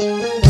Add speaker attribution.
Speaker 1: Música